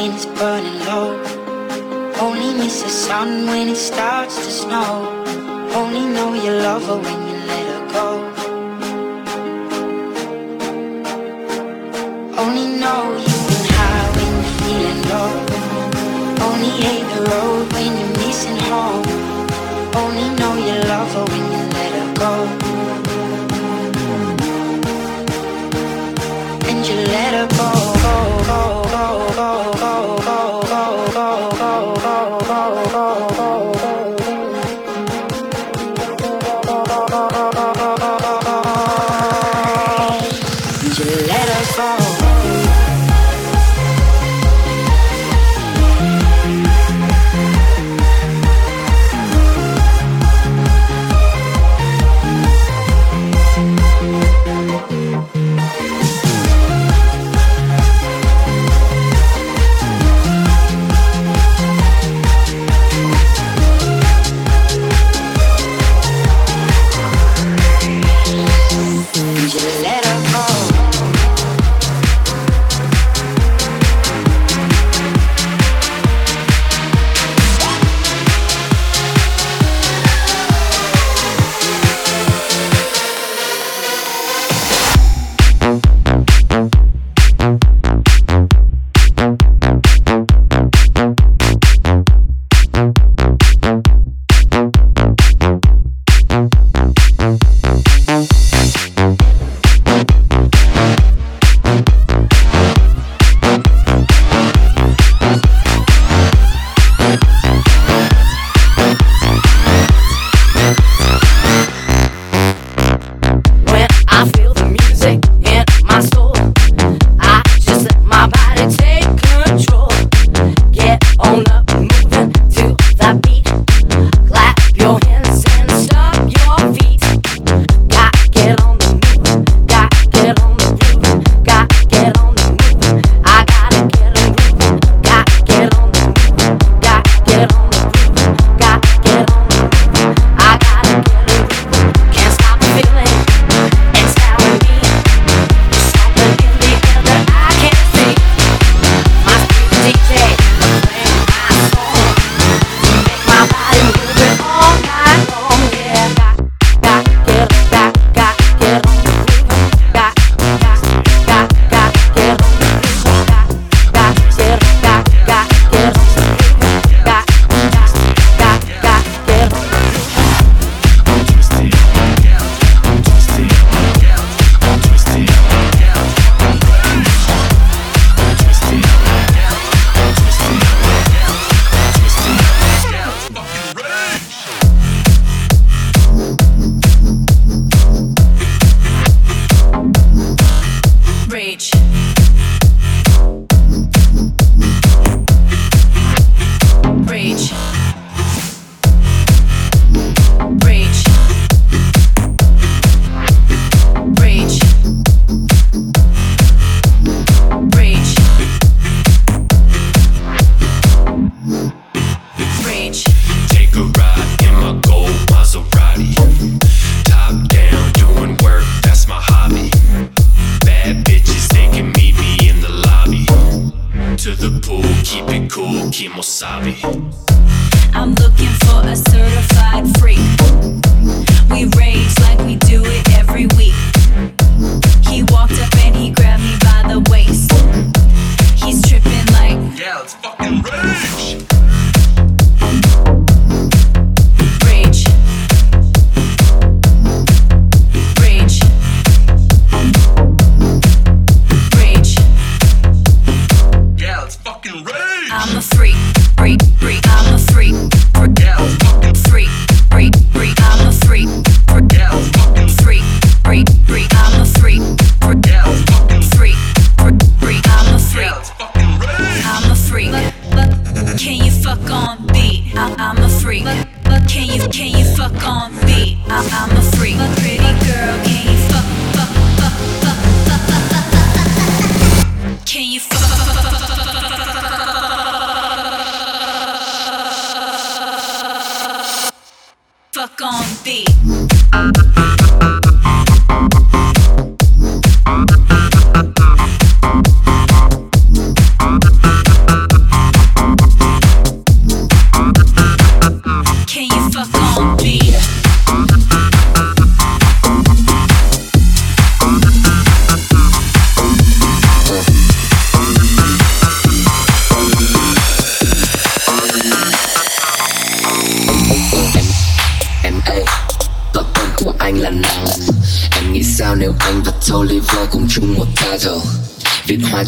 plane is burning low. Only miss the sun when it starts to snow. Only know you love her when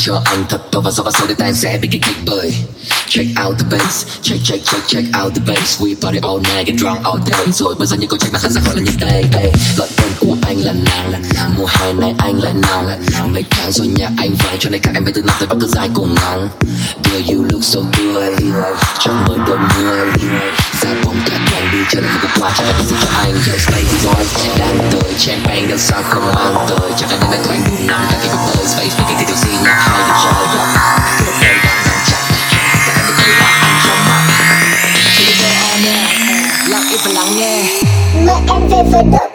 At your ang tatto và do vào sâu để tan sẽ bị kích Check out the bass, check check check check out the bass. We party all night, get drunk all day. Rồi bây giờ những câu check mà khán giả gọi là như đây đây Gọi tên của anh là nàng là nàng Mùa hè này anh là nàng là nàng Mấy tháng rồi nhà anh vắng cho nên các em biết từ nào tới bắt cứ dài cùng ngóng Girl you look so good. Trong mơ đôi mươi Ra bóng cả đoàn đi chơi lại một quà cho em xin cho anh. Yes baby boy Đang tới. Champagne đâu sao không mang tới. Chắc là đêm đang thoáng buồn nằm năm Các cái bơi space với cái thì điều gì nhạc hai được chơi. Lặng im và lắng nghe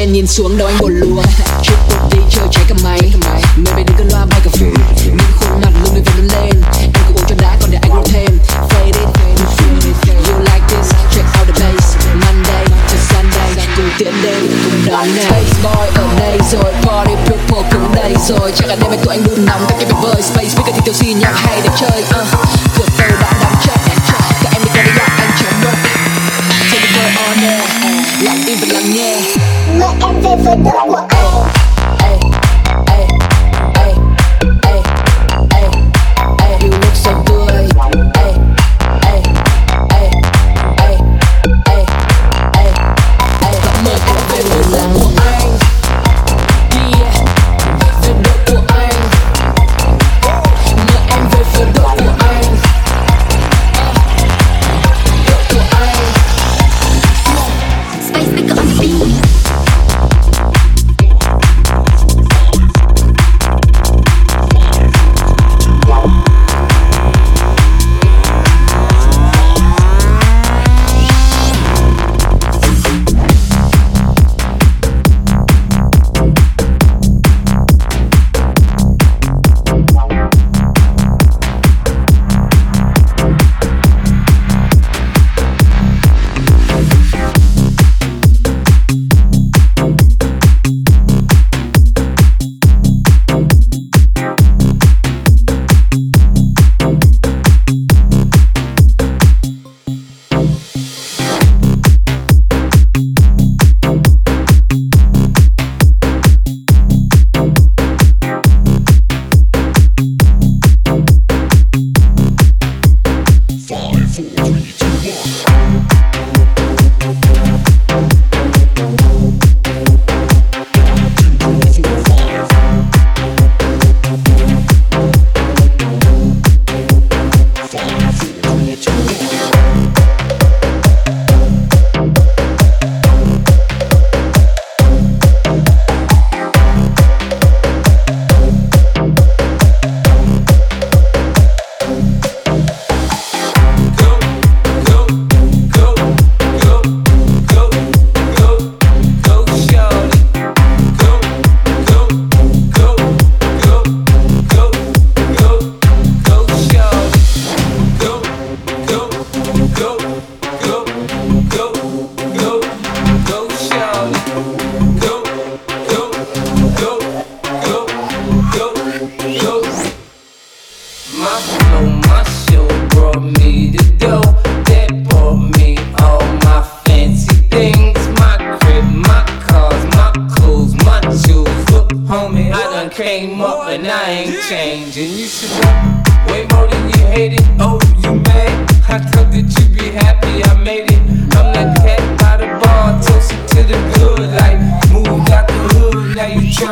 trên nhìn xuống đầu anh buồn luôn. tục đi chơi cháy cả máy. Mời về đứng cơn loa bay cả phim. Những khuôn mặt luôn đi về lên. Em cứ uống cho đã còn để anh uống thêm. Fade it, you it. You like this? Check out the bass. Monday to Sunday, cùng tiến đến cùng đón ngày. Space boy ở đây rồi, party people cũng đây rồi. Chắc là đêm nay tụi anh đun nóng các cái biệt vơi Space speaker thì tiêu xì nhạc hay để chơi. Uh. Cửa tàu đã đóng chặt. Các em đi qua là anh chờ đợi. Toliver on air, lặng im và lắng nghe mời em về với đội của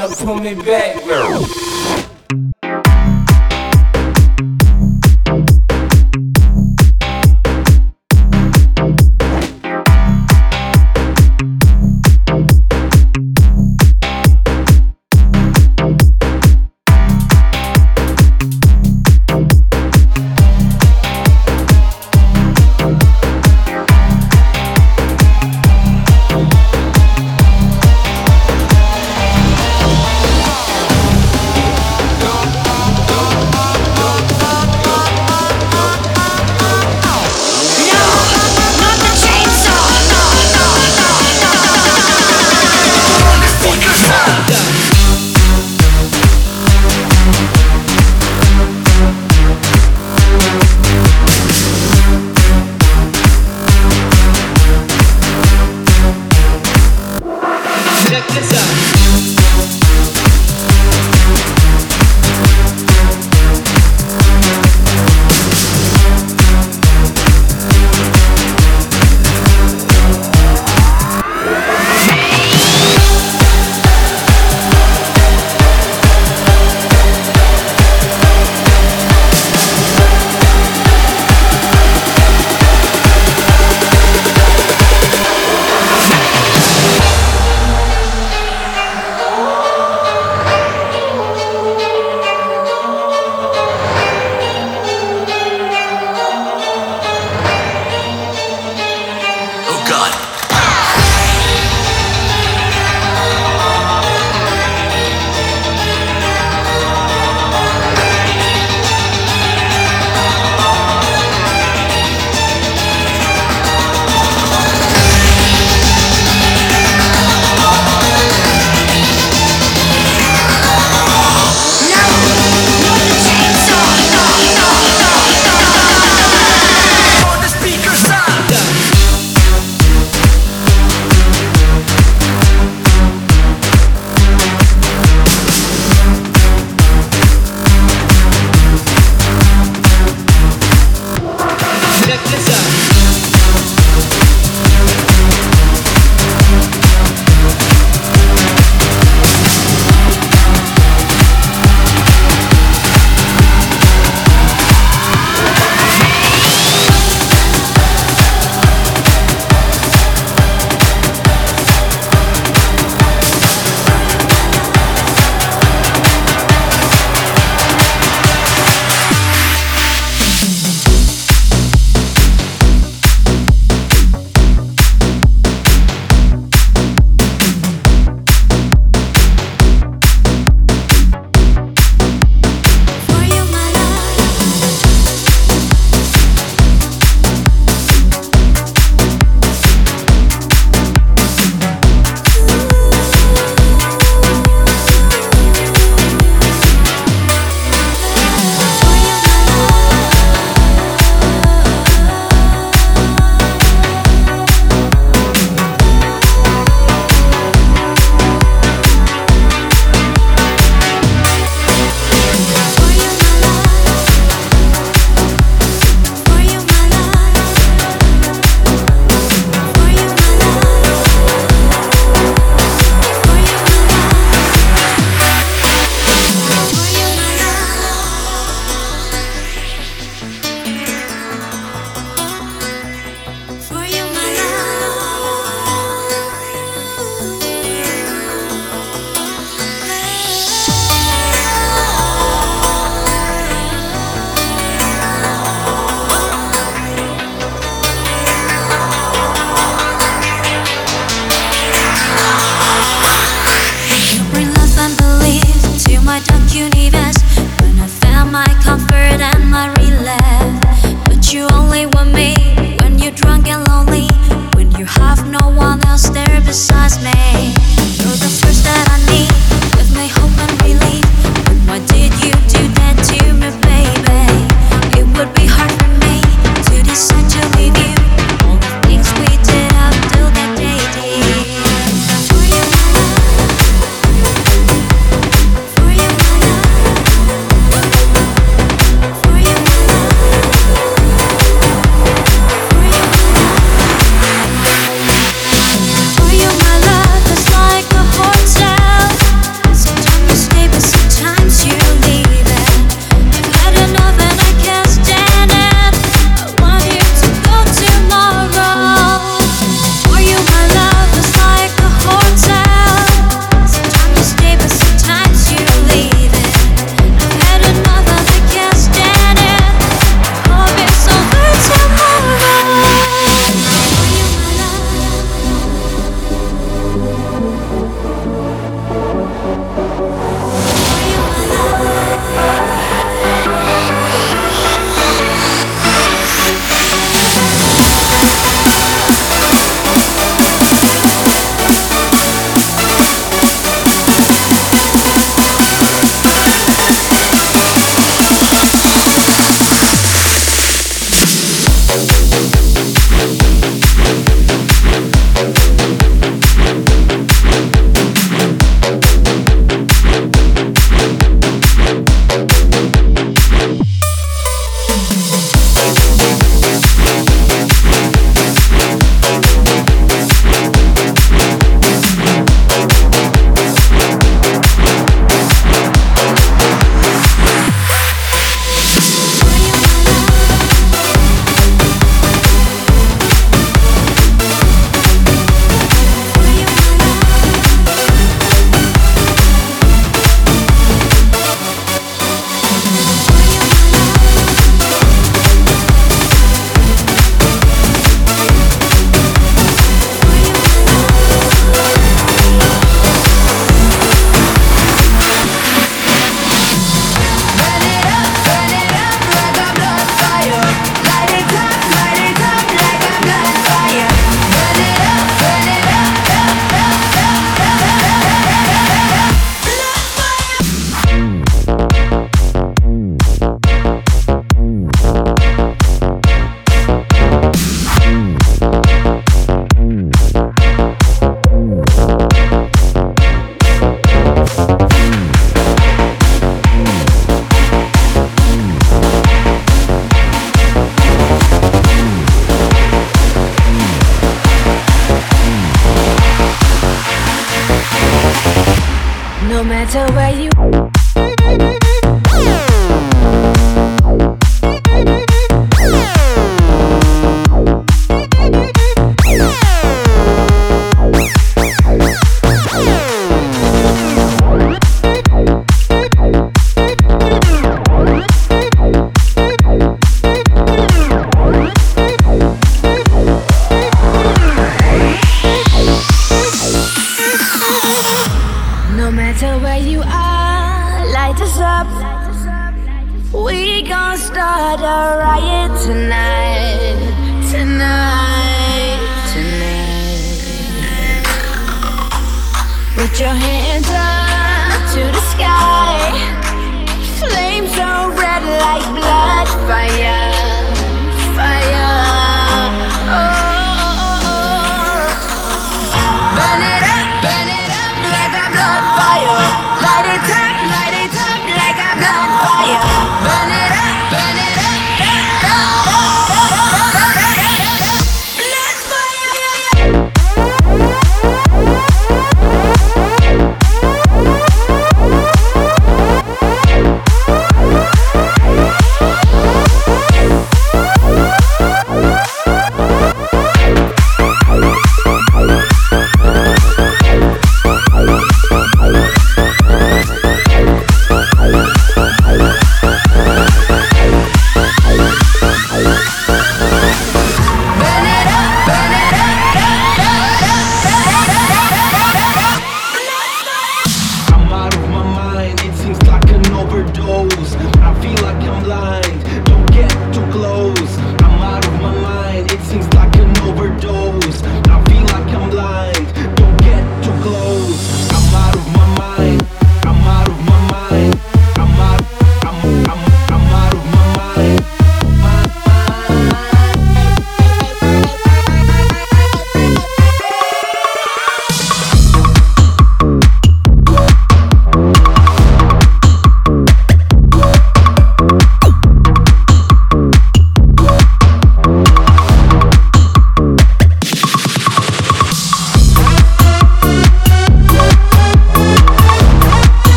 tryna pull me back.